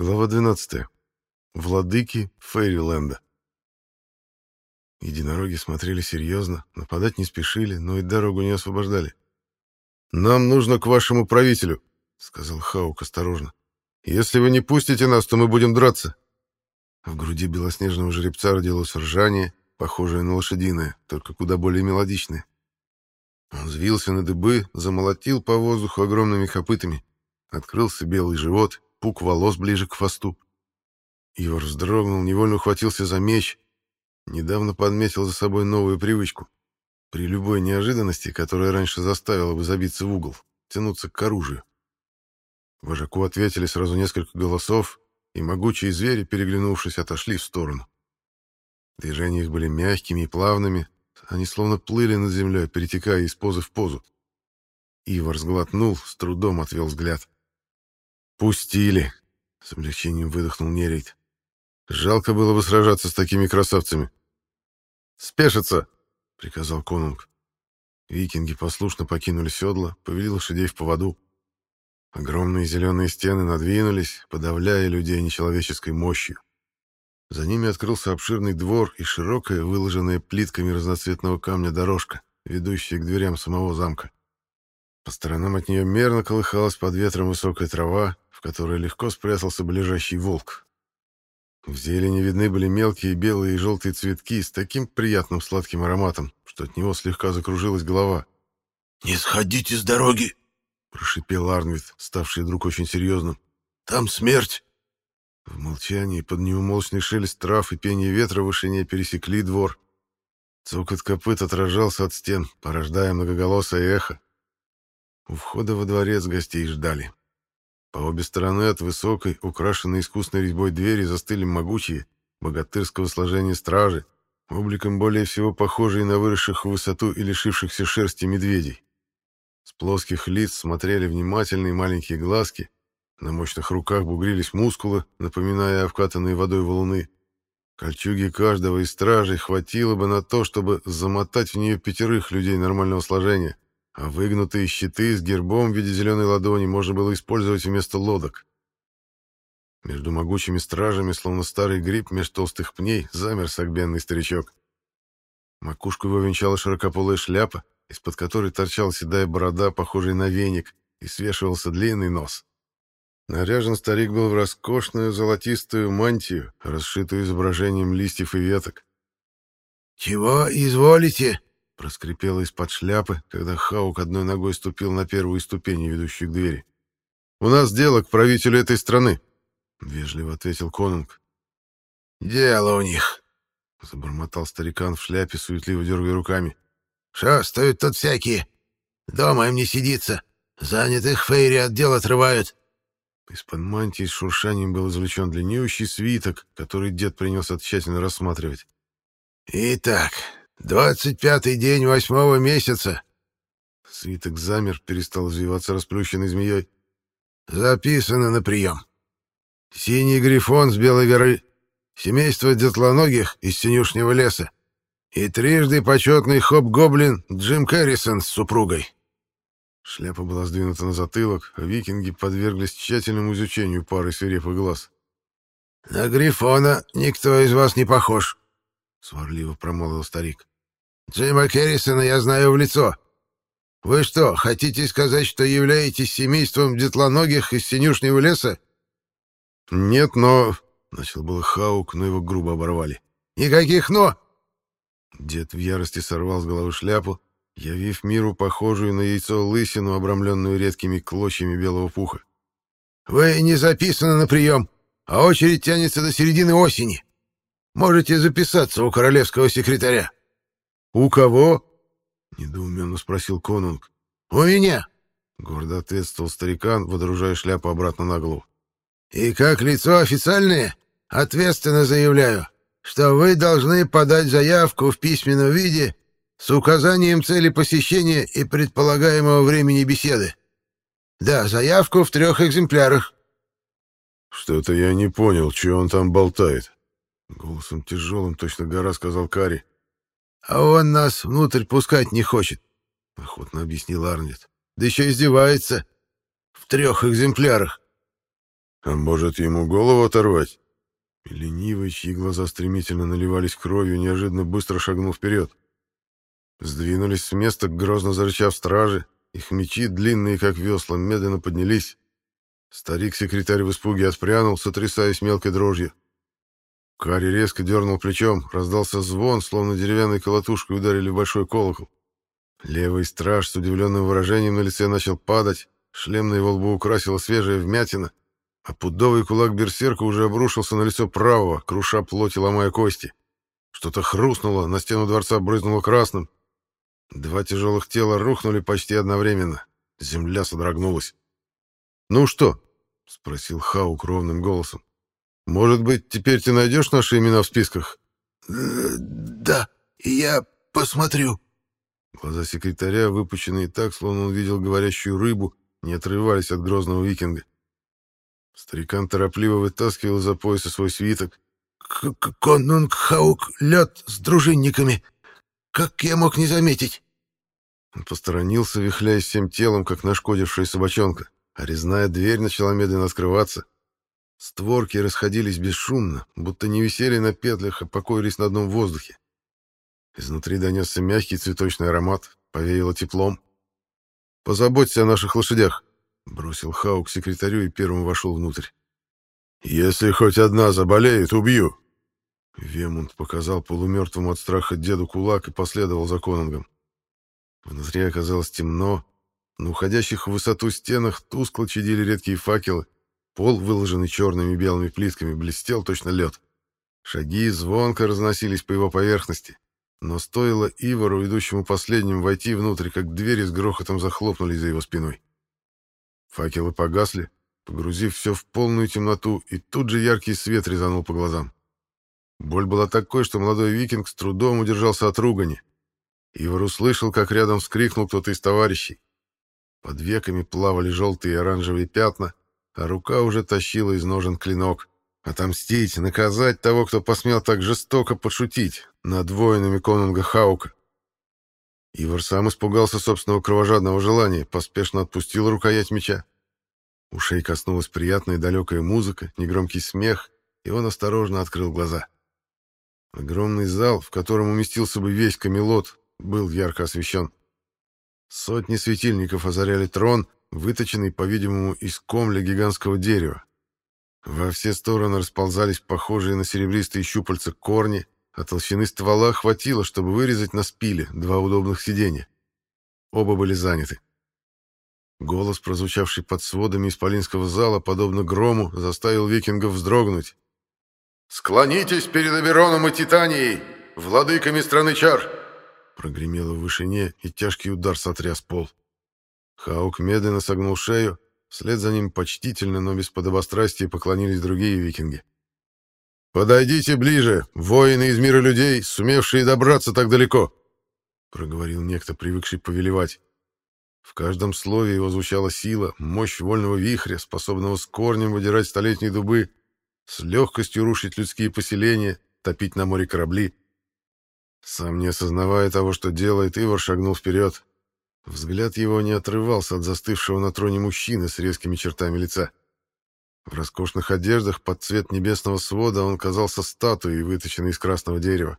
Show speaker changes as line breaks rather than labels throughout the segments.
Глава 12. Владыки Фейриленда. Единороги смотрели серьезно, нападать не спешили, но и дорогу не освобождали. «Нам нужно к вашему правителю», — сказал Хаук осторожно. «Если вы не пустите нас, то мы будем драться». В груди белоснежного жеребца родилось ржание, похожее на лошадиное, только куда более мелодичное. Он взвился на дыбы, замолотил по воздуху огромными копытами, открылся белый живот — пук волос ближе к хвосту. Ивар вздрогнул, невольно ухватился за меч. Недавно подметил за собой новую привычку. При любой неожиданности, которая раньше заставила бы забиться в угол, тянуться к оружию. Вожаку ответили сразу несколько голосов, и могучие звери, переглянувшись, отошли в сторону. Движения их были мягкими и плавными, они словно плыли над землей, перетекая из позы в позу. Ивар сглотнул, с трудом отвел взгляд. «Пустили!» — с облегчением выдохнул Нерейт. «Жалко было бы сражаться с такими красавцами». «Спешиться!» — приказал конунг. Викинги послушно покинули седла, повели лошадей в поводу. Огромные зеленые стены надвинулись, подавляя людей нечеловеческой мощью. За ними открылся обширный двор и широкая, выложенная плитками разноцветного камня дорожка, ведущая к дверям самого замка. По сторонам от нее мерно колыхалась под ветром высокая трава, в которой легко спрятался ближайший волк. В зелени видны были мелкие белые и желтые цветки с таким приятным сладким ароматом, что от него слегка закружилась голова.
«Не сходите с дороги!» — прошипел
Арнвид, ставший вдруг очень серьезным.
«Там смерть!»
В молчании под неумолчный шелест трав и пение ветра в вышине пересекли двор. Цокот копыт отражался от стен, порождая многоголосое эхо. У входа во дворец гостей ждали. По обе стороны от высокой, украшенной искусной резьбой двери застыли могучие, богатырского сложения стражи, обликом более всего похожие на выросших в высоту и лишившихся шерсти медведей. С плоских лиц смотрели внимательные маленькие глазки, на мощных руках бугрились мускулы, напоминая обкатанные водой валуны. Кольчуги каждого из стражей хватило бы на то, чтобы замотать в нее пятерых людей нормального сложения — а выгнутые щиты с гербом в виде зеленой ладони можно было использовать вместо лодок. Между могучими стражами, словно старый гриб меж толстых пней, замер согбенный старичок. Макушку его венчала широкополая шляпа, из-под которой торчала седая борода, похожая на веник, и свешивался длинный нос. Наряжен старик был в роскошную золотистую мантию, расшитую изображением листьев и веток.
«Чего изволите?»
Проскрипело из-под шляпы, когда Хаук одной ногой ступил на первую ступень, ведущую к двери. «У нас дело к правителю этой страны», — вежливо ответил Конунг.
«Дело у них», —
забормотал старикан в шляпе, суетливо дергая руками.
«Шастают тут всякие. Дома им не сидится. Занятых фейри отдел отрывают».
Из-под мантии с шуршанием был извлечен длиннющий свиток, который дед принялся тщательно рассматривать.
«Итак, «Двадцать пятый день восьмого месяца!»
Свиток замер, перестал извиваться расплющенной змеей.
«Записано на прием. Синий грифон с Белой горы, семейство детлоногих из Синюшнего леса и трижды почетный хоп-гоблин Джим Кэррисон с супругой».
Шляпа была сдвинута на затылок, а викинги подверглись тщательному изучению пары свирепых глаз.
«На Грифона никто из вас не похож», —
сварливо промолвил старик.
«Джима Керрисона я знаю в лицо. Вы что, хотите сказать, что являетесь семейством детлоногих из Синюшнего леса?»
«Нет, но...» — начал был Хаук, но его грубо оборвали.
«Никаких «но».
Дед в ярости сорвал с головы шляпу, явив миру похожую на яйцо лысину, обрамленную редкими клочьями белого пуха.
«Вы не записаны на прием, а очередь тянется до середины осени. Можете записаться у королевского секретаря».
«У кого?» — недоуменно спросил конунг.
«У меня», —
гордо ответствовал старикан, водружая шляпу обратно на голову.
«И как лицо официальное, ответственно заявляю, что вы должны подать заявку в письменном виде с указанием цели посещения и предполагаемого времени беседы. Да, заявку в трех экземплярах».
«Что-то я не понял, что он там болтает», Голосом тяжелым, точно гора, сказал Кари.
«А он нас внутрь пускать не хочет», — охотно объяснил Арнет. «Да еще издевается. В трех экземплярах».
А может, ему голову оторвать? Ленивый, чьи глаза стремительно наливались кровью, неожиданно быстро шагнул вперед. Сдвинулись с места, грозно зарычав стражи, их мечи, длинные как весла, медленно поднялись. Старик-секретарь в испуге отпрянул, сотрясаясь мелкой дрожью. Карри резко дернул плечом, раздался звон, словно деревянной колотушкой ударили в большой колокол. Левый страж с удивленным выражением на лице начал падать, шлем на его лбу украсила свежая вмятина, а пудовый кулак берсерка уже обрушился на лицо правого, круша плоть и ломая кости. Что-то хрустнуло, на стену дворца брызнуло красным. Два тяжелых тела рухнули почти одновременно. Земля содрогнулась. «Ну что?» — спросил Хаук ровным голосом. «Может быть, теперь ты найдешь наши имена в списках?»
«Да, я посмотрю».
Глаза секретаря, выпученные так, словно он видел говорящую рыбу, не отрывались от грозного викинга. Старикан торопливо вытаскивал за пояса свой свиток.
«Конунг Хаук лед с дружинниками. Как я мог не заметить?»
Он посторонился, вихляясь всем телом, как нашкодившая собачонка, а резная дверь начала медленно открываться. Створки расходились бесшумно, будто не висели на петлях, а покоились на одном воздухе. Изнутри донесся мягкий цветочный аромат, повеяло теплом. «Позаботься о наших лошадях», — бросил Хаук секретарю и первым вошел внутрь. «Если хоть одна заболеет, убью!» Вемунд показал полумертвому от страха деду кулак и последовал за Конунгом. Внутри оказалось темно, на уходящих в высоту стенах тускло чадили редкие факелы, пол, выложенный черными и белыми плитками, блестел точно лед. Шаги звонко разносились по его поверхности. Но стоило Ивару, идущему последним, войти внутрь, как двери с грохотом захлопнулись за его спиной. Факелы погасли, погрузив все в полную темноту, и тут же яркий свет резанул по глазам. Боль была такой, что молодой викинг с трудом удержался от ругани. Ивар услышал, как рядом вскрикнул кто-то из товарищей. Под веками плавали желтые и оранжевые пятна, а рука уже тащила из ножен клинок. Отомстить, наказать того, кто посмел так жестоко подшутить над воинами конунга Хаука. Ивар сам испугался собственного кровожадного желания, поспешно отпустил рукоять меча. Ушей коснулась приятная далекая музыка, негромкий смех, и он осторожно открыл глаза. Огромный зал, в котором уместился бы весь Камелот, был ярко освещен. Сотни светильников озаряли трон, выточенный, по-видимому, из комля гигантского дерева. Во все стороны расползались похожие на серебристые щупальца корни, а толщины ствола хватило, чтобы вырезать на спиле два удобных сиденья. Оба были заняты. Голос, прозвучавший под сводами исполинского зала, подобно грому, заставил викингов вздрогнуть. «Склонитесь перед Абероном и Титанией, владыками страны чар!» Прогремело в вышине, и тяжкий удар сотряс пол. Хаук медленно согнул шею, Вслед за ним почтительно, но без подобострастия поклонились другие викинги. «Подойдите ближе, воины из мира людей, сумевшие добраться так далеко!» — проговорил некто, привыкший повелевать. В каждом слове его звучала сила, мощь вольного вихря, способного с корнем выдирать столетние дубы, с легкостью рушить людские поселения, топить на море корабли. Сам не осознавая того, что делает, Ивар шагнул вперед, Взгляд его не отрывался от застывшего на троне мужчины с резкими чертами лица. В роскошных одеждах под цвет небесного свода он казался статуей, выточенной из красного дерева.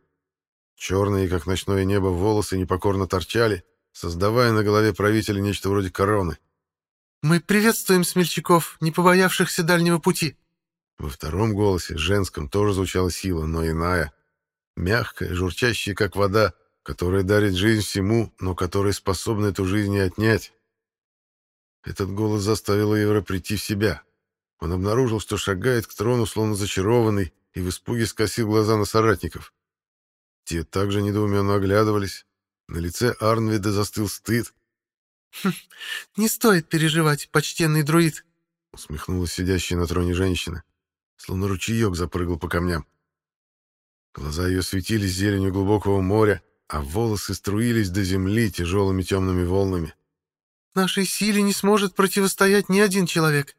Черные, как ночное небо, волосы непокорно торчали, создавая на голове правителя нечто вроде короны.
«Мы приветствуем смельчаков, не побоявшихся дальнего пути».
Во втором голосе, женском, тоже звучала сила, но иная. Мягкая, журчащая, как вода, которая дарит жизнь всему, но которая способна эту жизнь и отнять. Этот голос заставил Евро прийти в себя. Он обнаружил, что шагает к трону, словно зачарованный, и в испуге скосил глаза на соратников. Те также недоуменно оглядывались. На лице Арнвида застыл стыд.
«Хм, «Не стоит переживать, почтенный друид», —
усмехнулась сидящая на троне женщина, словно ручеек запрыгал по камням. Глаза ее светились зеленью глубокого моря, а волосы струились до земли тяжелыми темными волнами.
«Нашей силе не сможет противостоять ни один человек».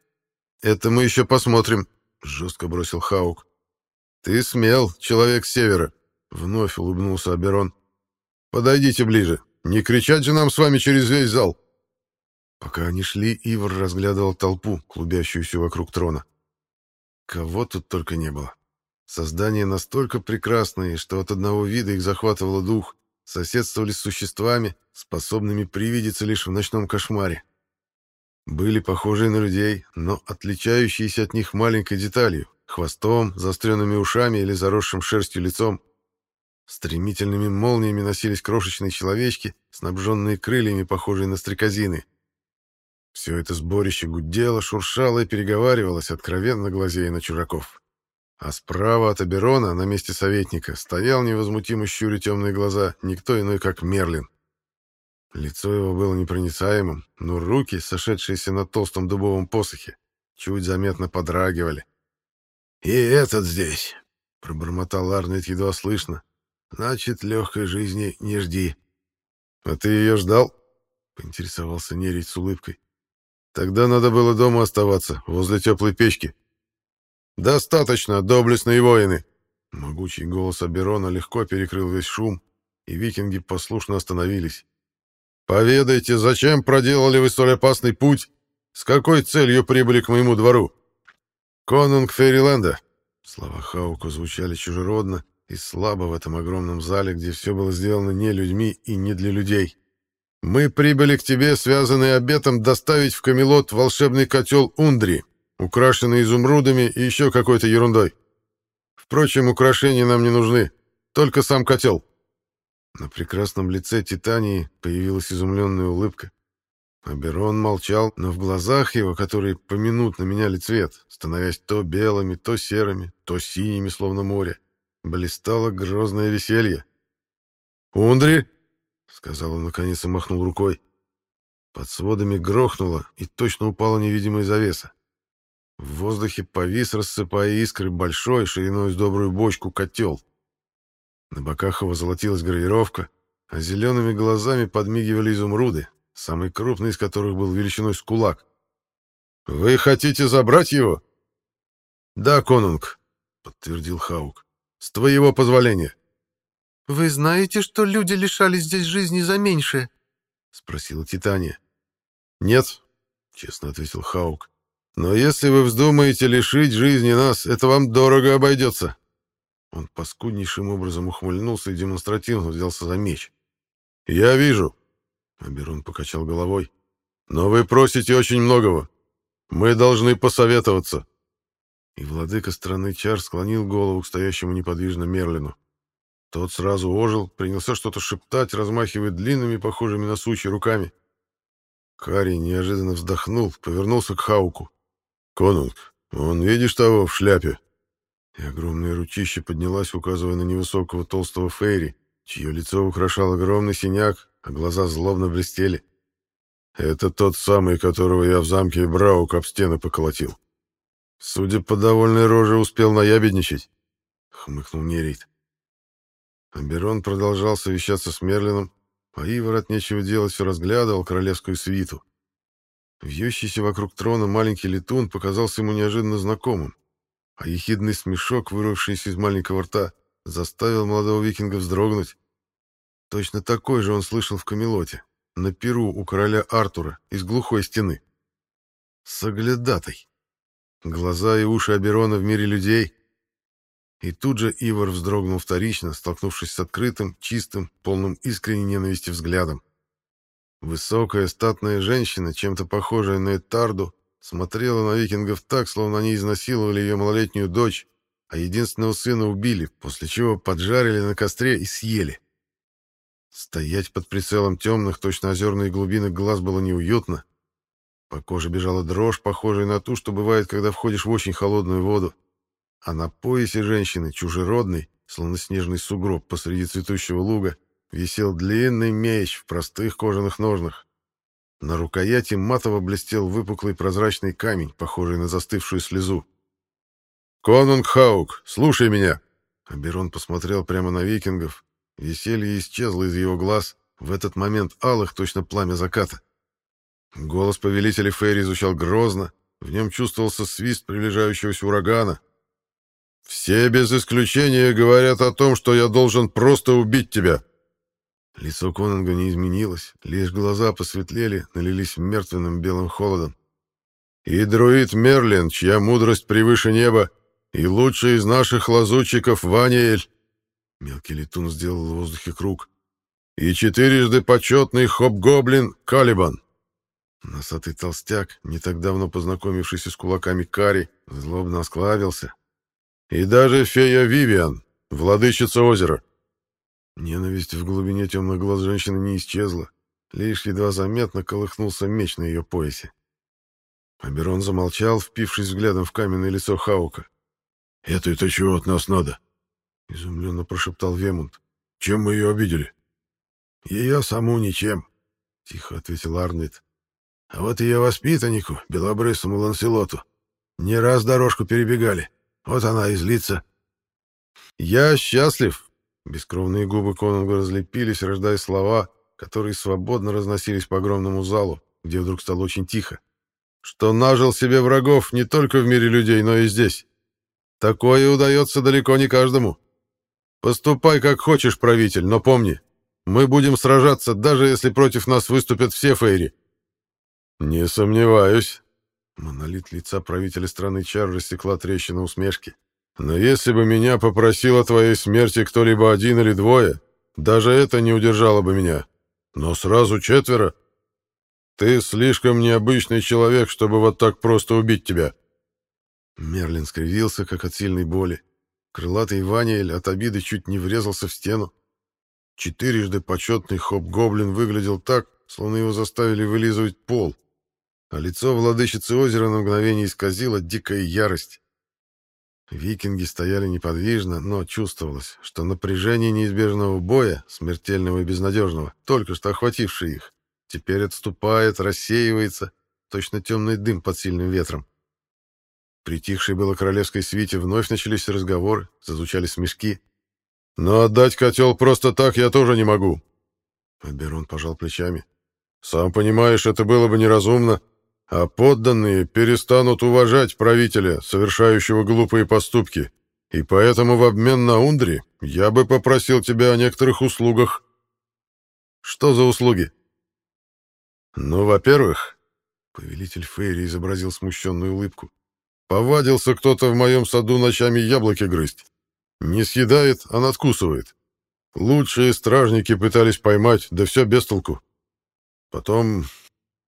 «Это мы еще посмотрим», — жестко бросил Хаук. «Ты смел, человек севера», — вновь улыбнулся Аберон. «Подойдите ближе. Не кричать же нам с вами через весь зал». Пока они шли, Ивар разглядывал толпу, клубящуюся вокруг трона. Кого тут только не было. Создания настолько прекрасные, что от одного вида их захватывало дух, соседствовали с существами, способными привидеться лишь в ночном кошмаре. Были похожие на людей, но отличающиеся от них маленькой деталью — хвостом, заостренными ушами или заросшим шерстью лицом. Стремительными молниями носились крошечные человечки, снабженные крыльями, похожие на стрекозины. Все это сборище гудело, шуршало и переговаривалось, откровенно глазея на чужаков. А справа от Аберона, на месте советника, стоял невозмутимо щуря темные глаза никто иной, как Мерлин. Лицо его было непроницаемым, но руки, сошедшиеся на толстом дубовом посохе, чуть заметно подрагивали.
«И этот здесь», — пробормотал Арнет едва слышно. «Значит, легкой жизни не жди».
«А ты ее ждал?» — поинтересовался Нерить с улыбкой. «Тогда надо было дома оставаться, возле теплой печки». «Достаточно, доблестные воины!» Могучий голос Аберона легко перекрыл весь шум, и викинги послушно остановились. «Поведайте, зачем проделали вы столь опасный путь? С какой целью прибыли к моему двору?» «Конунг Фейриленда!» Слова Хаука звучали чужеродно и слабо в этом огромном зале, где все было сделано не людьми и не для людей. «Мы прибыли к тебе, связанные обетом доставить в Камелот волшебный котел Ундри, украшенный изумрудами и еще какой-то ерундой. Впрочем, украшения нам не нужны, только сам котел». На прекрасном лице Титании появилась изумленная улыбка. Аберон молчал, но в глазах его, которые поминутно меняли цвет, становясь то белыми, то серыми, то синими, словно море, блистало грозное веселье. «Ундри!» — сказал он, наконец, и махнул рукой. Под сводами грохнуло, и точно упала невидимая завеса. В воздухе повис, рассыпая искры, большой, шириной с добрую бочку, котел. На боках его золотилась гравировка, а зелеными глазами подмигивали изумруды, самый крупный из которых был величиной с кулак. «Вы хотите забрать его?» «Да, конунг», — подтвердил Хаук. «С твоего позволения».
«Вы знаете, что люди лишались здесь жизни за меньшее?»
— спросила Титания. «Нет», — честно ответил Хаук. «Но если вы вздумаете лишить жизни нас, это вам дорого обойдется». Он паскуднейшим образом ухмыльнулся и демонстративно взялся за меч. «Я вижу», Аберон покачал головой. «Но вы просите очень многого. Мы должны посоветоваться». И владыка страны Чар склонил голову к стоящему неподвижно Мерлину. Тот сразу ожил, принялся что-то шептать, размахивая длинными, похожими на сучи, руками. Карий неожиданно вздохнул, повернулся к Хауку. «Конунг, он видишь того в шляпе?» И огромное ручище поднялась, указывая на невысокого толстого Фейри, чье лицо украшал огромный синяк, а глаза злобно блестели. «Это тот самый, которого я в замке Браук об стены поколотил. Судя по довольной роже, успел наябедничать», — хмыкнул Нерит. Аберон продолжал совещаться с Мерлином, а Ивар от нечего делать все разглядывал королевскую свиту. Вьющийся вокруг трона маленький летун показался ему неожиданно знакомым, а ехидный смешок, вырвавшийся из маленького рта, заставил молодого викинга вздрогнуть. Точно такой же он слышал в Камелоте, на перу у короля Артура, из глухой стены. Соглядатай. Глаза и уши Аберона в мире людей. И тут же Ивар вздрогнул вторично, столкнувшись с открытым, чистым, полным искренней ненависти взглядом. Высокая статная женщина, чем-то похожая на Этарду, смотрела на викингов так, словно они изнасиловали ее малолетнюю дочь, а единственного сына убили, после чего поджарили на костре и съели. Стоять под прицелом темных, точно озерные глубины глаз было неуютно. По коже бежала дрожь, похожая на ту, что бывает, когда входишь в очень холодную воду. А на поясе женщины, чужеродный, словно снежный сугроб посреди цветущего луга, висел длинный меч в простых кожаных ножнах. На рукояти матово блестел выпуклый прозрачный камень, похожий на застывшую слезу. «Конунг Хаук, слушай меня!» Аберон посмотрел прямо на викингов, Веселье исчезло из его глаз, в этот момент алых точно пламя заката. Голос повелителя Фейри звучал грозно, в нем чувствовался свист приближающегося урагана. «Все без исключения говорят о том, что я должен просто убить тебя!» Лицо Конанга не изменилось, лишь глаза посветлели, налились мертвенным белым холодом. «И друид Мерлин, чья мудрость превыше неба, и лучший из наших лазутчиков Ваниэль. Мелкий летун сделал в воздухе круг. И четырежды почетный хоп-гоблин Калибан. Носатый толстяк, не так давно познакомившийся с кулаками Кари, злобно осклавился. И даже фея Вивиан, владычица озера. Ненависть в глубине темных глаз женщины не исчезла. Лишь едва заметно колыхнулся меч на ее поясе. Аберон замолчал, впившись взглядом в каменное лицо Хаука. «Это-то чего от нас надо?» — изумленно прошептал Вемунд. «Чем мы ее обидели?» «Ее саму ничем», — тихо ответил Арнольд. «А вот ее воспитаннику, белобрысому Ланселоту, не раз дорожку перебегали. Вот она и злится». «Я счастлив!» Бескровные губы Конунга разлепились, рождая слова, которые свободно разносились по огромному залу, где вдруг стало очень тихо. «Что нажил себе врагов не только в мире людей, но и здесь. Такое удается далеко не каждому. Поступай как хочешь, правитель, но помни, мы будем сражаться, даже если против нас выступят все фейри». «Не сомневаюсь». Монолит лица правителя страны Чар рассекла трещина усмешки. Но если бы меня попросил о твоей смерти кто-либо один или двое, даже это не удержало бы меня. Но сразу четверо. Ты слишком необычный человек, чтобы вот так просто убить тебя. Мерлин скривился, как от сильной боли. Крылатый Ваниэль от обиды чуть не врезался в стену. Четырежды почетный хоп-гоблин выглядел так, словно его заставили вылизывать пол, а лицо владычицы озера на мгновение исказило дикая ярость. Викинги стояли неподвижно, но чувствовалось, что напряжение неизбежного боя, смертельного и безнадежного, только что охватившее их, теперь отступает, рассеивается, точно темный дым под сильным ветром. Притихшей было королевской свите вновь начались разговоры, зазвучали смешки. «Но отдать котел просто так я тоже не могу!» Аберон пожал плечами. «Сам понимаешь, это было бы неразумно, а подданные перестанут уважать правителя, совершающего глупые поступки, и поэтому в обмен на Ундри я бы попросил тебя о некоторых услугах. Что за услуги? Ну, во-первых, повелитель Фейри изобразил смущенную улыбку. Повадился кто-то в моем саду ночами яблоки грызть. Не съедает, а надкусывает. Лучшие стражники пытались поймать, да все без толку. Потом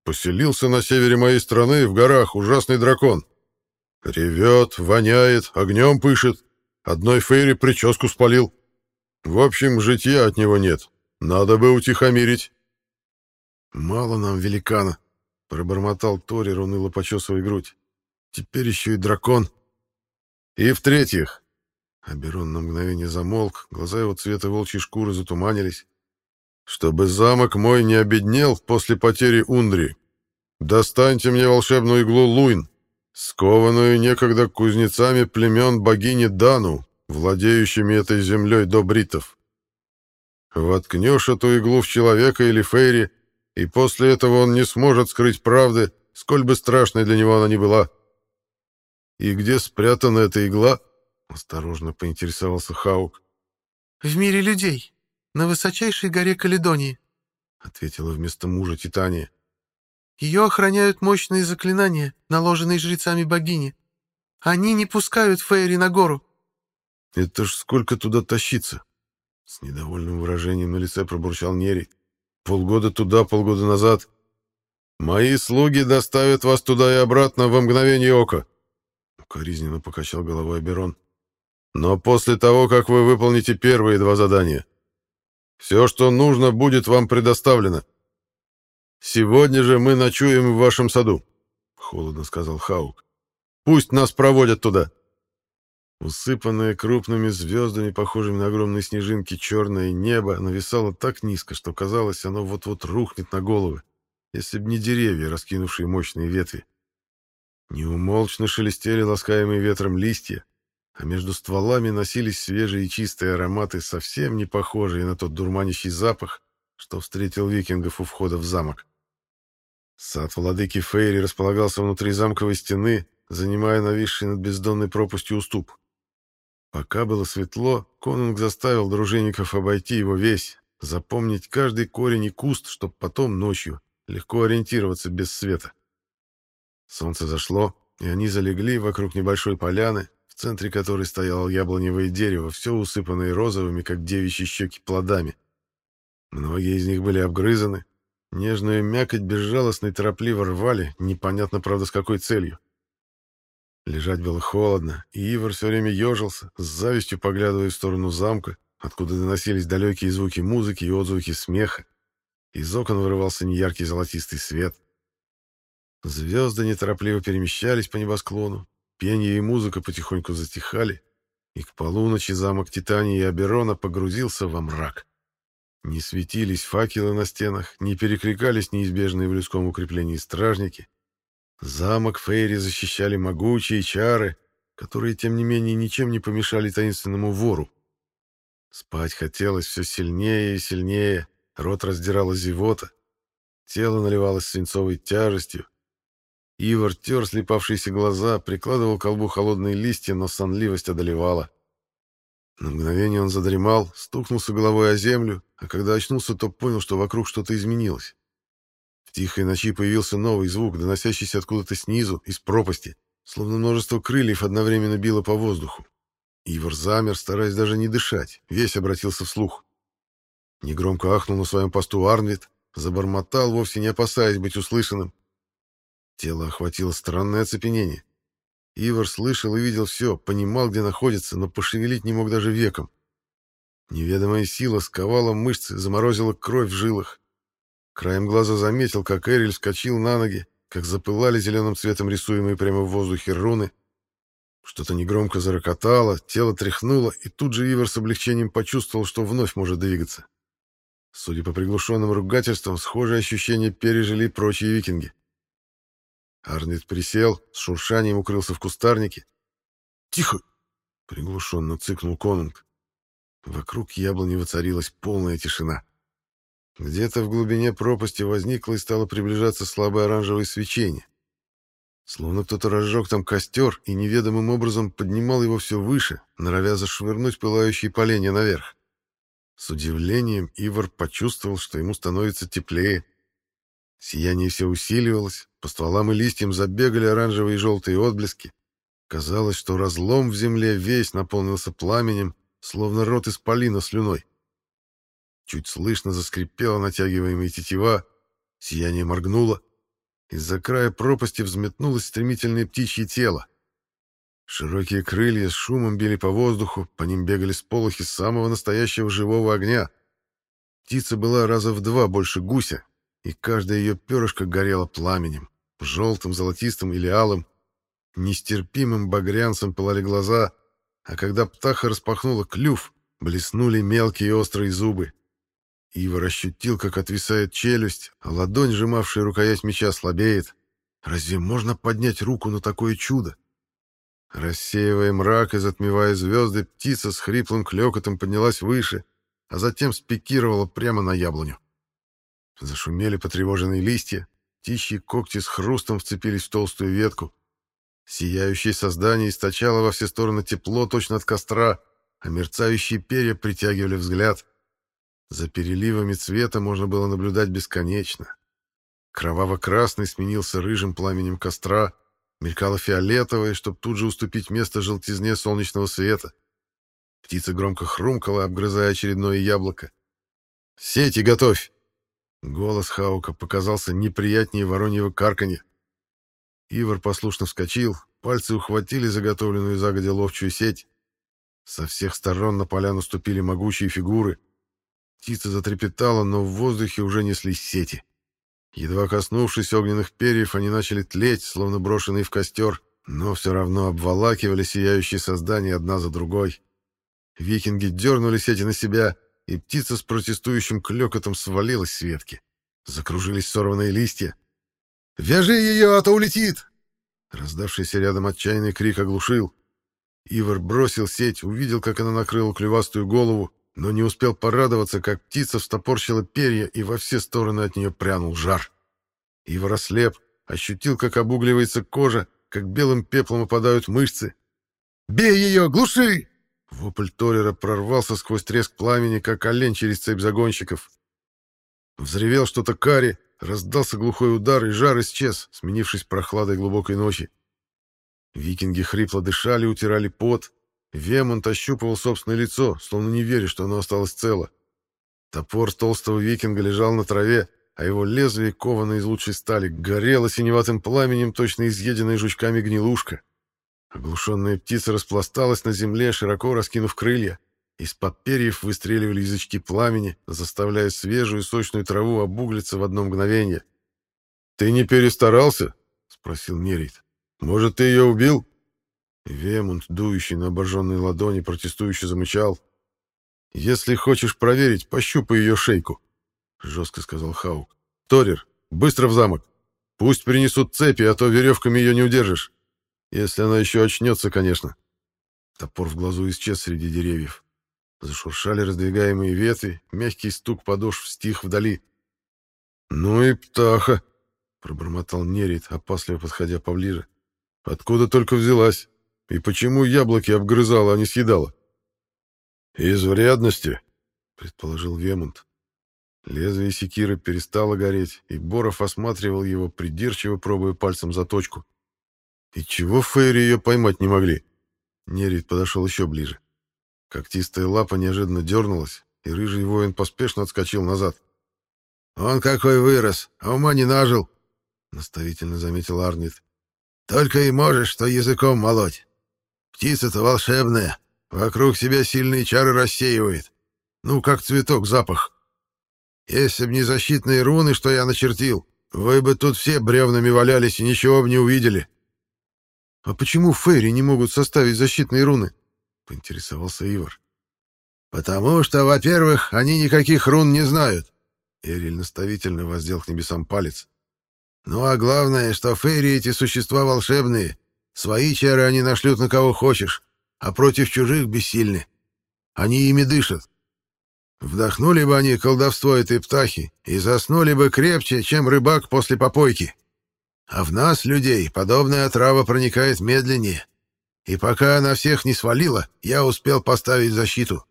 Поселился на севере моей страны, в горах, ужасный дракон. Ревет, воняет, огнем пышет. Одной фейре прическу спалил. В общем, житья от него нет. Надо бы утихомирить. Мало нам великана, — пробормотал Торир, уныло почесывая грудь. Теперь еще и дракон. И в-третьих... Аберон на мгновение замолк, глаза его цвета волчьей шкуры затуманились. Чтобы замок мой не обеднел после потери Ундри, достаньте мне волшебную иглу Луин, скованную некогда кузнецами племен богини Дану, владеющими этой землей до бритов. Воткнешь эту иглу в человека или фейри, и после этого он не сможет скрыть правды, сколь бы страшной для него она ни была. «И где спрятана эта игла?» — осторожно поинтересовался Хаук.
«В мире людей», на высочайшей горе Каледонии», — ответила вместо мужа Титания. «Ее охраняют мощные заклинания, наложенные жрецами богини. Они не пускают Фейри на гору».
«Это ж сколько туда тащиться?» С недовольным выражением на лице пробурчал Нерий. «Полгода туда, полгода назад. Мои слуги доставят вас туда и обратно во мгновение ока». Укоризненно покачал головой Аберон. «Но после того, как вы выполните первые два задания». Все, что нужно, будет вам предоставлено. Сегодня же мы ночуем в вашем саду, — холодно сказал Хаук. Пусть нас проводят туда. Усыпанное крупными звездами, похожими на огромные снежинки, черное небо нависало так низко, что казалось, оно вот-вот рухнет на головы, если б не деревья, раскинувшие мощные ветви. Неумолчно шелестели ласкаемые ветром листья, а между стволами носились свежие и чистые ароматы, совсем не похожие на тот дурманящий запах, что встретил викингов у входа в замок. Сад владыки Фейри располагался внутри замковой стены, занимая нависший над бездонной пропастью уступ. Пока было светло, конунг заставил дружинников обойти его весь, запомнить каждый корень и куст, чтобы потом ночью легко ориентироваться без света. Солнце зашло, и они залегли вокруг небольшой поляны, в центре которой стояло яблоневое дерево, все усыпанное розовыми, как девичьи щеки, плодами. Многие из них были обгрызаны. Нежную мякоть безжалостно и торопливо рвали, непонятно, правда, с какой целью. Лежать было холодно, и Ивар все время ежился, с завистью поглядывая в сторону замка, откуда доносились далекие звуки музыки и отзвуки смеха. Из окон вырывался неяркий золотистый свет. Звезды неторопливо перемещались по небосклону, пение и музыка потихоньку затихали, и к полуночи замок Титании и Аберона погрузился во мрак. Не светились факелы на стенах, не перекликались неизбежные в людском укреплении стражники. Замок Фейри защищали могучие чары, которые, тем не менее, ничем не помешали таинственному вору. Спать хотелось все сильнее и сильнее, рот раздирала зевота, тело наливалось свинцовой тяжестью. Ивар тер слепавшиеся глаза, прикладывал к колбу холодные листья, но сонливость одолевала. На мгновение он задремал, стукнулся головой о землю, а когда очнулся, то понял, что вокруг что-то изменилось. В тихой ночи появился новый звук, доносящийся откуда-то снизу, из пропасти, словно множество крыльев одновременно било по воздуху. Ивар замер, стараясь даже не дышать, весь обратился вслух. Негромко ахнул на своем посту Арнвид, забормотал, вовсе не опасаясь быть услышанным. Тело охватило странное оцепенение. Ивар слышал и видел все, понимал, где находится, но пошевелить не мог даже веком. Неведомая сила сковала мышцы, заморозила кровь в жилах. Краем глаза заметил, как Эриль вскочил на ноги, как запылали зеленым цветом рисуемые прямо в воздухе руны. Что-то негромко зарокотало, тело тряхнуло, и тут же Ивар с облегчением почувствовал, что вновь может двигаться. Судя по приглушенным ругательствам, схожие ощущения пережили прочие викинги. Арнит присел, с шуршанием укрылся в кустарнике. «Тихо!» — приглушенно цыкнул конунг. Вокруг яблони воцарилась полная тишина. Где-то в глубине пропасти возникло и стало приближаться слабое оранжевое свечение. Словно кто-то разжег там костер и неведомым образом поднимал его все выше, норовя зашвырнуть пылающие поленья наверх. С удивлением Ивар почувствовал, что ему становится теплее. Сияние все усиливалось, по стволам и листьям забегали оранжевые и желтые отблески. Казалось, что разлом в земле весь наполнился пламенем, словно рот исполина слюной. Чуть слышно заскрипела натягиваемая тетива, сияние моргнуло. Из-за края пропасти взметнулось стремительное птичье тело. Широкие крылья с шумом били по воздуху, по ним бегали сполохи самого настоящего живого огня. Птица была раза в два больше гуся, и каждое ее перышко горело пламенем, желтым, золотистым или алым. Нестерпимым багрянцем пылали глаза, а когда птаха распахнула клюв, блеснули мелкие острые зубы. Ивар ощутил, как отвисает челюсть, а ладонь, сжимавшая рукоять меча, слабеет. Разве можно поднять руку на такое чудо? Рассеивая мрак и затмевая звезды, птица с хриплым клёкотом поднялась выше, а затем спикировала прямо на яблоню. Зашумели потревоженные листья, птичьи когти с хрустом вцепились в толстую ветку. Сияющее создание источало во все стороны тепло точно от костра, а мерцающие перья притягивали взгляд. За переливами цвета можно было наблюдать бесконечно. Кроваво-красный сменился рыжим пламенем костра, мелькало фиолетовое, чтобы тут же уступить место желтизне солнечного света. Птица громко хрумкала, обгрызая очередное яблоко. «Сети готовь!» Голос Хаука показался неприятнее вороньего карканья. Ивар послушно вскочил, пальцы ухватили заготовленную загодя ловчую сеть. Со всех сторон на поляну ступили могучие фигуры. Птица затрепетала, но в воздухе уже неслись сети. Едва коснувшись огненных перьев, они начали тлеть, словно брошенные в костер, но все равно обволакивали сияющие создания одна за другой. Викинги дернули сети на себя, и птица с протестующим клёкотом свалилась с ветки. Закружились сорванные листья. «Вяжи ее, а то улетит!» Раздавшийся рядом отчаянный крик оглушил. Ивар бросил сеть, увидел, как она накрыла клювастую голову, но не успел порадоваться, как птица встопорщила перья, и во все стороны от нее прянул жар. Ивар ослеп, ощутил, как обугливается кожа, как белым пеплом опадают мышцы. «Бей ее! Глуши!» Вопль Торера прорвался сквозь треск пламени, как олень через цепь загонщиков. Взревел что-то Кари, раздался глухой удар, и жар исчез, сменившись прохладой глубокой ночи. Викинги хрипло дышали, утирали пот. Вемонт ощупывал собственное лицо, словно не веря, что оно осталось цело. Топор толстого викинга лежал на траве, а его лезвие, кованное из лучшей стали, горело синеватым пламенем, точно изъеденной жучками гнилушка. Оглушенная птица распласталась на земле, широко раскинув крылья. Из-под перьев выстреливали язычки пламени, заставляя свежую сочную траву обуглиться в одно мгновение. «Ты не перестарался?» — спросил Нерит. «Может, ты ее убил?» Вемунд, дующий на обожженной ладони, протестующе замычал. «Если хочешь проверить, пощупай ее шейку», — жестко сказал Хаук. «Торир, быстро в замок. Пусть принесут цепи, а то веревками ее не удержишь. Если она еще очнется, конечно». Топор в глазу исчез среди деревьев. Зашуршали раздвигаемые ветви, мягкий стук подошв стих вдали. «Ну и птаха!» — пробормотал Нерит, опасливо подходя поближе. «Откуда только взялась? И почему яблоки обгрызала, а не съедала?» «Из вредности», — предположил Вемонт. Лезвие секиры перестало гореть, и Боров осматривал его, придирчиво пробуя пальцем заточку. «И чего Фейри ее поймать не могли?» Нерит подошел еще ближе. Когтистая лапа неожиданно дернулась, и рыжий воин поспешно отскочил назад.
«Он какой вырос, а ума не нажил», — наставительно заметил Арнит. «Только и можешь что языком молоть. Птица-то волшебная, вокруг себя сильные чары рассеивает. Ну, как цветок запах. Если б не защитные руны, что я начертил, вы бы тут все бревнами валялись и ничего бы не увидели».
«А почему фейри не могут составить защитные руны?» — поинтересовался Ивар.
«Потому что, во-первых, они никаких рун не знают». Эриль наставительно воздел к небесам палец. «Ну а главное, что фейри эти существа волшебные. Свои чары они нашлют на кого хочешь, а против чужих бессильны. Они ими дышат. Вдохнули бы они колдовство этой птахи и заснули бы крепче, чем рыбак после попойки. А в нас, людей, подобная отрава проникает медленнее. И пока она всех не свалила, я успел поставить защиту.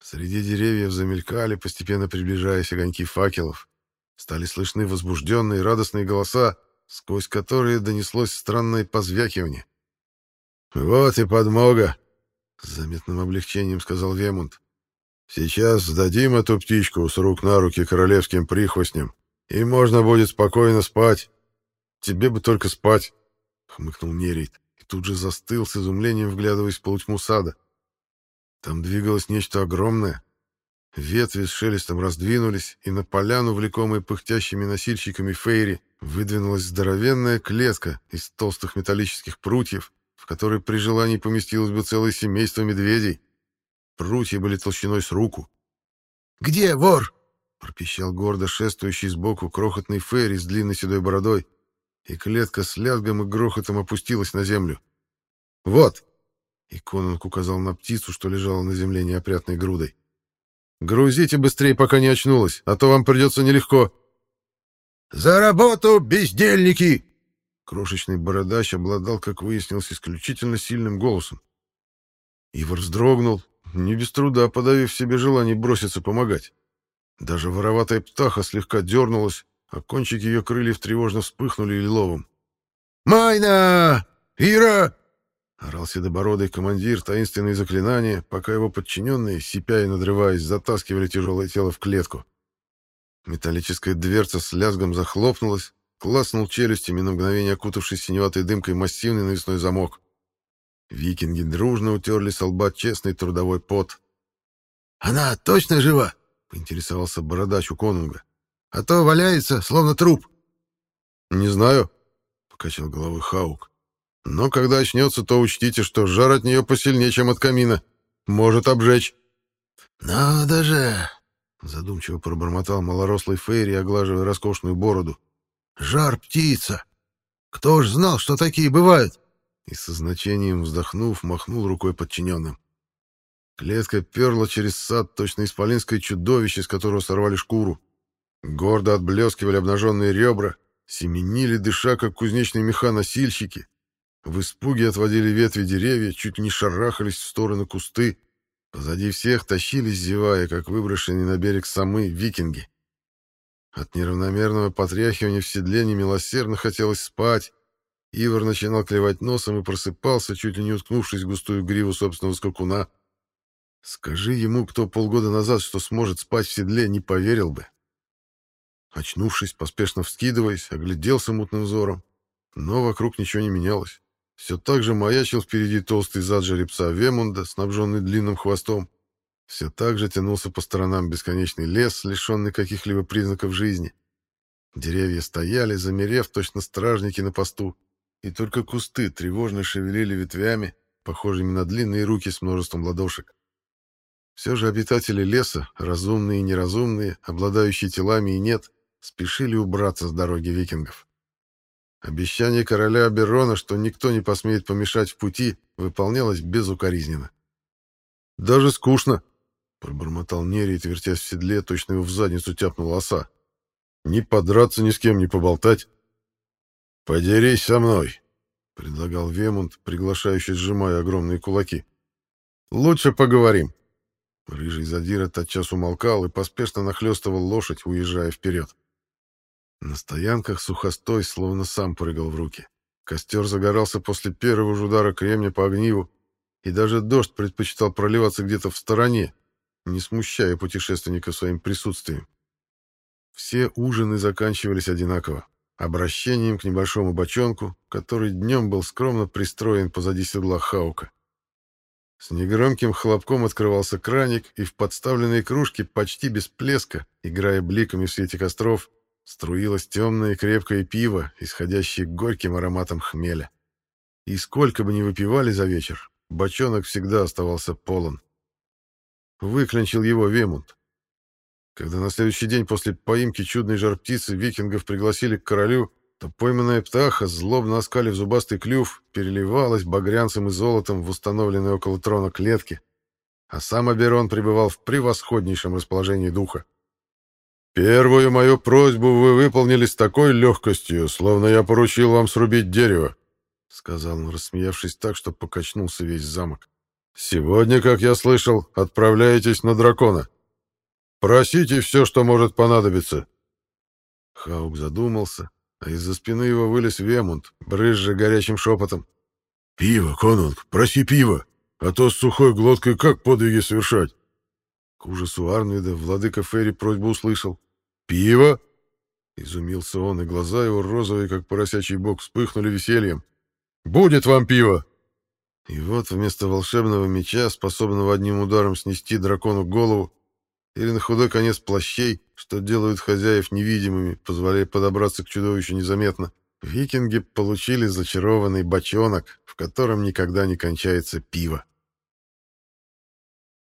Среди деревьев замелькали, постепенно приближаясь огоньки факелов. Стали слышны возбужденные радостные голоса, сквозь которые донеслось странное позвякивание.
«Вот и подмога!»
— с заметным облегчением сказал Вемунд.
«Сейчас сдадим эту птичку с рук на руки королевским прихвостням, и можно будет спокойно спать».
«Тебе бы только спать!» — хмыкнул Нерейт тут же застыл с изумлением, вглядываясь в полутьму сада. Там двигалось нечто огромное. Ветви с шелестом раздвинулись, и на поляну, влекомой пыхтящими носильщиками фейри, выдвинулась здоровенная клетка из толстых металлических прутьев, в которой при желании поместилось бы целое семейство медведей. Прутья были толщиной с руку.
«Где вор?»
— пропищал гордо шествующий сбоку крохотный фейри с длинной седой бородой, и клетка с лязгом и грохотом опустилась на землю. «Вот!» — и Конунг указал на птицу, что лежала на земле неопрятной грудой. «Грузите быстрее, пока не очнулась, а то вам придется нелегко».
«За работу, бездельники!»
Крошечный бородач обладал, как выяснилось, исключительно сильным голосом. Ивар вздрогнул, не без труда подавив себе желание броситься помогать. Даже вороватая птаха слегка дернулась, а кончики ее крыльев тревожно вспыхнули лиловым.
«Майна! Ира!»
— орал седобородый командир таинственные заклинания, пока его подчиненные, сипя и надрываясь, затаскивали тяжелое тело в клетку. Металлическая дверца с лязгом захлопнулась, класснул челюстями на мгновение окутавшись синеватой дымкой массивный навесной замок. Викинги дружно утерли с лба честный трудовой пот.
«Она точно жива?» — поинтересовался бородач у конунга а то валяется, словно труп.
— Не знаю, — покачал головой Хаук. — Но когда очнется, то учтите, что жар от нее посильнее, чем от камина. Может обжечь.
— Надо же!
— задумчиво пробормотал малорослый Фейри, оглаживая роскошную бороду.
— Жар птица! Кто ж знал, что такие бывают?
И со значением вздохнув, махнул рукой подчиненным. Клетка перла через сад, точно исполинское чудовище, с которого сорвали шкуру. Гордо отблескивали обнаженные ребра, семенили, дыша, как кузнечные меха-носильщики. В испуге отводили ветви деревья, чуть не шарахались в стороны кусты. Позади всех тащились, зевая, как выброшенные на берег самы викинги. От неравномерного потряхивания в седле немилосердно хотелось спать, Ивар начинал клевать носом и просыпался, чуть ли не уткнувшись в густую гриву собственного скакуна. Скажи ему кто полгода назад, что сможет спать в седле, не поверил бы. Очнувшись, поспешно вскидываясь, огляделся мутным взором. Но вокруг ничего не менялось. Все так же маячил впереди толстый зад жеребца Вемунда, снабженный длинным хвостом. Все так же тянулся по сторонам бесконечный лес, лишенный каких-либо признаков жизни. Деревья стояли, замерев, точно стражники на посту, и только кусты тревожно шевелили ветвями, похожими на длинные руки с множеством ладошек. Все же обитатели леса, разумные и неразумные, обладающие телами и нет, спешили убраться с дороги викингов. Обещание короля Аберона, что никто не посмеет помешать в пути, выполнялось безукоризненно. «Даже скучно», — пробормотал Нерит, вертясь в седле, точно его в задницу тяпнула оса. «Ни подраться ни с кем, ни поболтать». «Подерись со мной», — предлагал Вемунд, приглашающий, сжимая огромные кулаки. «Лучше поговорим». Рыжий задира тотчас умолкал и поспешно нахлестывал лошадь, уезжая вперед. На стоянках сухостой словно сам прыгал в руки. Костер загорался после первого же удара кремня по огниву, и даже дождь предпочитал проливаться где-то в стороне, не смущая путешественников своим присутствием. Все ужины заканчивались одинаково, обращением к небольшому бочонку, который днем был скромно пристроен позади седла Хаука. С негромким хлопком открывался краник, и в подставленной кружке почти без плеска, играя бликами в свете костров, струилось темное крепкое пиво, исходящее горьким ароматом хмеля. И сколько бы ни выпивали за вечер, бочонок всегда оставался полон. Выклинчил его Вемунд. Когда на следующий день после поимки чудной жар-птицы викингов пригласили к королю, то пойманная птаха, злобно оскалив зубастый клюв, переливалась багрянцем и золотом в установленной около трона клетке, а сам Аберон пребывал в превосходнейшем расположении духа. «Первую мою просьбу вы выполнили с такой легкостью, словно я поручил вам срубить дерево», — сказал он, рассмеявшись так, что покачнулся весь замок. «Сегодня, как я слышал, отправляетесь на дракона. Просите все, что может понадобиться». Хаук задумался, а из-за спины его вылез Вемунд, брызжа горячим шепотом. «Пиво, конунг, проси пиво, а то с сухой глоткой как подвиги совершать?» К ужасу Арнвида владыка Ферри просьбу услышал. «Пиво?» Изумился он, и глаза его, розовые, как поросячий бок, вспыхнули весельем. «Будет вам пиво!» И вот вместо волшебного меча, способного одним ударом снести дракону голову, или на худой конец плащей, что делают хозяев невидимыми, позволяя подобраться к чудовищу незаметно, викинги получили зачарованный бочонок, в котором никогда не кончается пиво.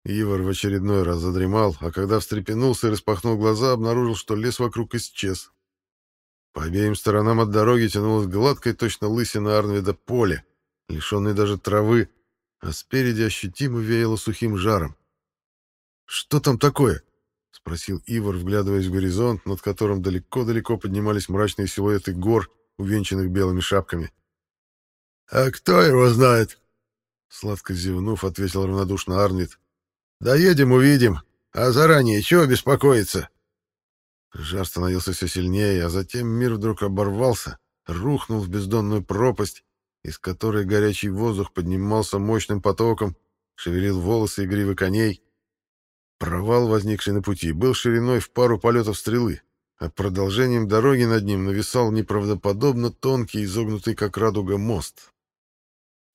Ивар в очередной раз задремал, а когда встрепенулся и распахнул глаза, обнаружил, что лес вокруг исчез. По обеим сторонам от дороги тянулась гладкая, точно лысина Арнведа поле, лишенное даже травы, а спереди ощутимо веяло сухим жаром. «Что там такое?» — спросил Ивар, вглядываясь в горизонт, над которым далеко-далеко поднимались мрачные силуэты гор, увенчанных белыми шапками.
«А кто его знает?»
Сладко зевнув, ответил равнодушно Арнвид.
Доедем, увидим. А заранее чего беспокоиться?
Жар становился все сильнее, а затем мир вдруг оборвался, рухнул в бездонную пропасть, из которой горячий воздух поднимался мощным потоком, шевелил волосы и гривы коней. Провал, возникший на пути, был шириной в пару полетов стрелы, а продолжением дороги над ним нависал неправдоподобно тонкий, изогнутый как радуга мост.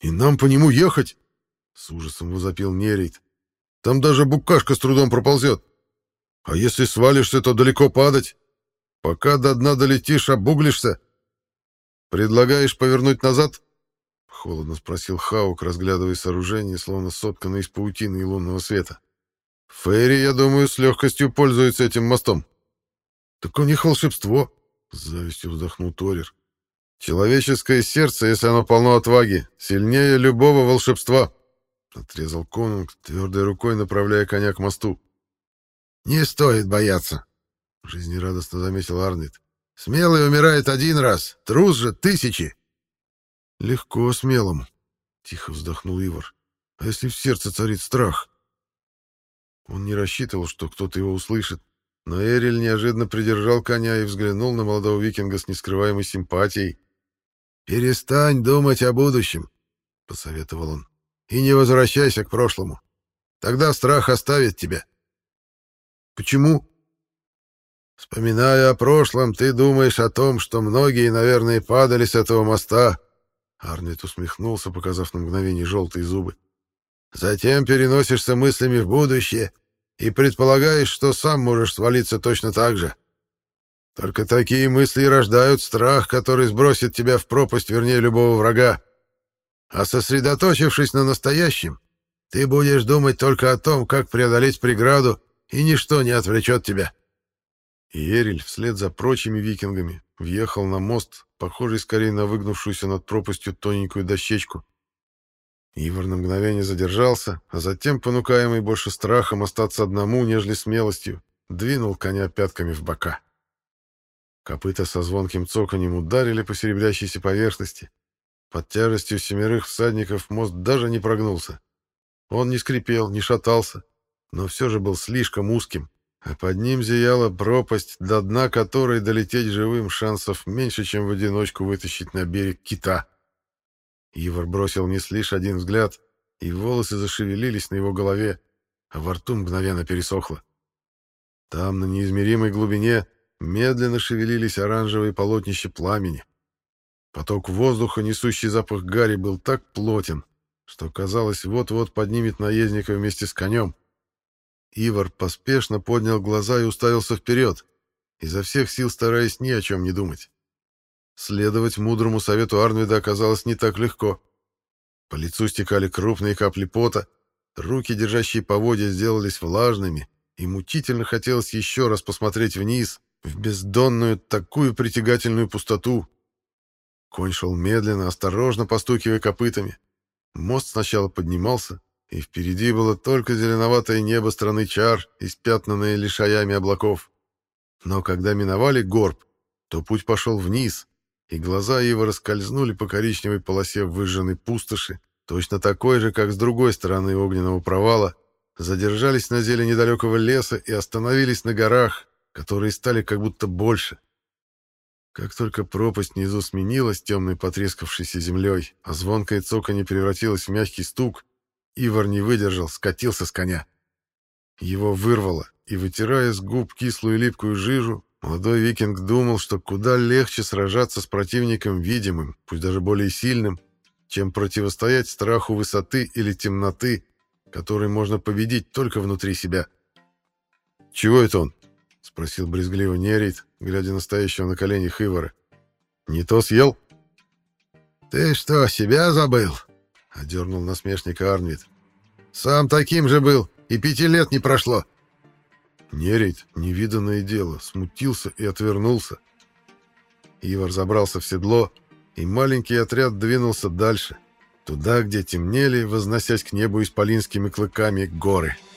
«И нам по нему ехать?» — с ужасом возопил Нерейт. Там даже букашка с трудом проползет. А если свалишься, то далеко падать. Пока до дна долетишь, обуглишься. Предлагаешь повернуть назад? Холодно спросил Хаук, разглядывая сооружение, словно сотканное из паутины и лунного света. Фейри, я думаю, с легкостью пользуются этим мостом. Так у них волшебство, — с завистью вздохнул Торир. Человеческое сердце, если оно полно отваги, сильнее любого волшебства. — отрезал конунг, твердой рукой направляя коня к мосту. «Не стоит бояться», — жизнерадостно заметил Арнит. «Смелый умирает один раз, трус же тысячи». «Легко смелому», — тихо вздохнул Ивар. «А если в сердце царит страх?» Он не рассчитывал, что кто-то его услышит, но Эриль неожиданно придержал коня и взглянул на молодого викинга с нескрываемой симпатией.
«Перестань думать о будущем», — посоветовал он, — «и не возвращайся к прошлому. Тогда страх оставит тебя».
«Почему?»
«Вспоминая о прошлом, ты думаешь о том, что многие, наверное, падали с этого моста». Арнольд усмехнулся, показав на мгновение желтые зубы. «Затем переносишься мыслями в будущее и предполагаешь, что сам можешь свалиться точно так же. Только такие мысли рождают страх, который сбросит тебя в пропасть, вернее, любого врага. А сосредоточившись на настоящем, ты будешь думать только о том, как преодолеть преграду, и ничто не отвлечет тебя.
И вслед за прочими викингами въехал на мост, похожий скорее на выгнувшуюся над пропастью тоненькую дощечку. Ивар на мгновение задержался, а затем, понукаемый больше страхом остаться одному, нежели смелостью, двинул коня пятками в бока. Копыта со звонким цоканем ударили по серебрящейся поверхности. Под тяжестью семерых всадников мост даже не прогнулся. Он не скрипел, не шатался, но все же был слишком узким, а под ним зияла пропасть, до дна которой долететь живым шансов меньше, чем в одиночку вытащить на берег кита. Ивар бросил вниз лишь один взгляд, и волосы зашевелились на его голове, а во рту мгновенно пересохло. Там, на неизмеримой глубине, медленно шевелились оранжевые полотнища пламени. Поток воздуха, несущий запах гари, был так плотен, что, казалось, вот-вот поднимет наездника вместе с конем. Ивар поспешно поднял глаза и уставился вперед, изо всех сил стараясь ни о чем не думать. Следовать мудрому совету Арнвида оказалось не так легко. По лицу стекали крупные капли пота, руки, держащие поводья, сделались влажными, и мучительно хотелось еще раз посмотреть вниз, в бездонную, такую притягательную пустоту. Конь шел медленно, осторожно постукивая копытами. Мост сначала поднимался, и впереди было только зеленоватое небо страны чар, испятнанное лишаями облаков. Но когда миновали горб, то путь пошел вниз, и глаза его раскользнули по коричневой полосе выжженной пустоши, точно такой же, как с другой стороны огненного провала, задержались на зелени недалекого леса и остановились на горах, которые стали как будто больше. Как только пропасть внизу сменилась темной потрескавшейся землей, а звонкое цоканье превратилось в мягкий стук, Ивар не выдержал, скатился с коня. Его вырвало, и, вытирая с губ кислую липкую жижу, молодой викинг думал, что куда легче сражаться с противником видимым, пусть даже более сильным, чем противостоять страху высоты или темноты, который можно победить только внутри себя. «Чего это он?» — спросил брезгливо Нерит, глядя на стоящего на коленях Ивара. «Не то съел?»
«Ты что, себя забыл?» — одернул насмешника Арнвид. «Сам таким же был, и пяти лет не прошло».
Нерит, невиданное дело, смутился и отвернулся. Ивар забрался в седло, и маленький отряд двинулся дальше, туда, где темнели, возносясь к небу исполинскими клыками, горы. «Горы».